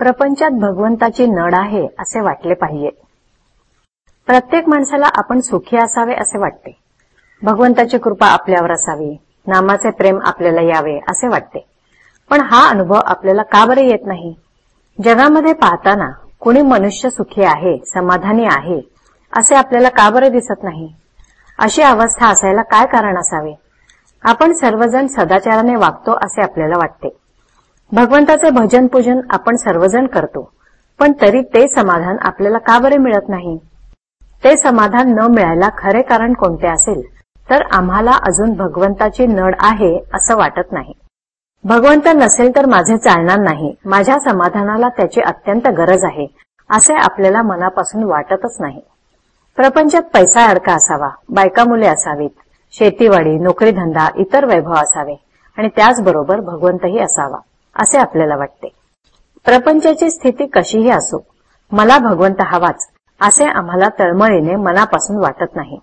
प्रपंचात भगवंताची नड आहे असे वाटले पाहिजे. प्रत्येक माणसाला आपण सुखी असावे असे वाटते. भगवंताची कृपा आपल्यावर असावी नामाचे प्रेम आपल्याला यावे असे वाटते. पण हा अनुभव आपल्याला का बरे येत नाही? जगामध्ये पाहताना कुणी मनुष्य सुखी आहे समाधानी आहे असे आपल्याला का बरे दिसत नाही? अशी अवस्था असायला काय कारण असावे? आपण सर्वजण सदाचाराने वागतो असे आपल्याला वाटते. भगवंताचे भजन पूजन आपण सर्वजण करतो. पण तरी ते समाधान आपल्याला का बरे मिळत नाही? ते समाधान न मिळायला खरे कारण कोणते असेल? तर आम्हाला अजून भगवंताची नड आहे असं वाटत नाही. भगवंत नसेल तर माझे चालणार नाही. माझ्या समाधानाला त्याची अत्यंत गरज आहे असे आपल्याला मनापासून वाटतच नाही. प्रपंचात पैसा अडका असावा बायका मुले असावीत शेतीवाडी नोकरीधंदा इतर वैभव असावे आणि त्याचबरोबर भगवंतही असावा. असे आपल्याला वाटते. प्रपंचाची स्थिती कशीही असो मला भगवंत हवाच असे आम्हाला तळमळीने मनापासून वाटत नाही.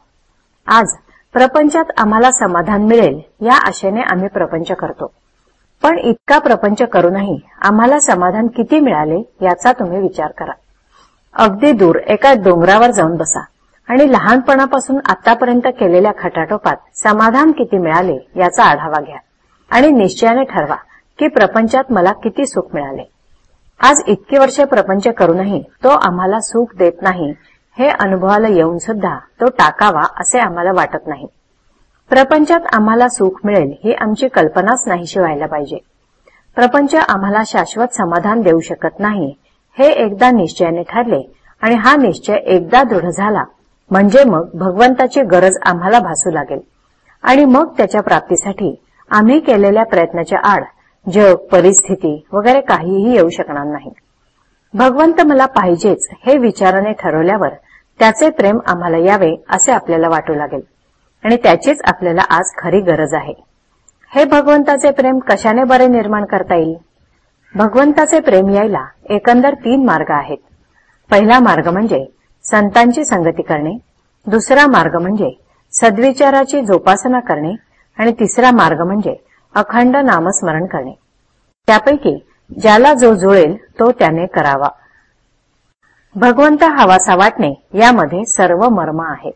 आज प्रपंचात आम्हाला समाधान मिळेल या आशेने आम्ही प्रपंच करतो. पण इतका प्रपंच करूनही आम्हाला समाधान किती मिळाले याचा तुम्ही विचार करा. अगदी दूर एका डोंगरावर जाऊन बसा आणि लहानपणापासून आतापर्यंत केलेल्या खटाटोपात समाधान किती मिळाले याचा आढावा घ्या आणि निश्चयाने ठरवा. की प्रपंचात मला किती सुख मिळाले. आज इतकी वर्षे प्रपंच करूनही तो आम्हाला सुख देत नाही हे अनुभवाला येऊन सुद्धा तो टाकावा असे आम्हाला वाटत नाही. प्रपंचात आम्हाला सुख मिळेल ही आमची कल्पनाच नाहीशी व्हायला पाहिजे. प्रपंच आम्हाला शाश्वत समाधान देऊ शकत नाही हे एकदा निश्चयाने ठरले आणि हा निश्चय एकदा दृढ झाला म्हणजे मग भगवंताची गरज आम्हाला भासू लागेल. आणि मग त्याच्या प्राप्तीसाठी आम्ही केलेल्या प्रयत्नाच्या आड जग परिस्थिती वगैरे काहीही येऊ शकणार नाही. भगवंत मला पाहिजेच हे विचाराने ठरवल्यावर त्याचे प्रेम आम्हाला यावे असे आपल्याला वाटू लागेल. आणि त्याचीच आपल्याला आज खरी गरज आहे. हे भगवंताचे प्रेम कशाने बरे निर्माण करता येईल? भगवंताचे प्रेम यायला एकंदर तीन मार्ग आहेत. पहिला मार्ग म्हणजे संतांची संगती करणे दुसरा मार्ग म्हणजे सद्विचाराची जोपासना करणे आणि तिसरा मार्ग म्हणजे अखंड नामस्मरण करणे. त्यापैकी ज्याला जो जुळेल तो त्याने करावा. भगवंत हवासा वाटणे यामध्ये सर्व मर्म आहे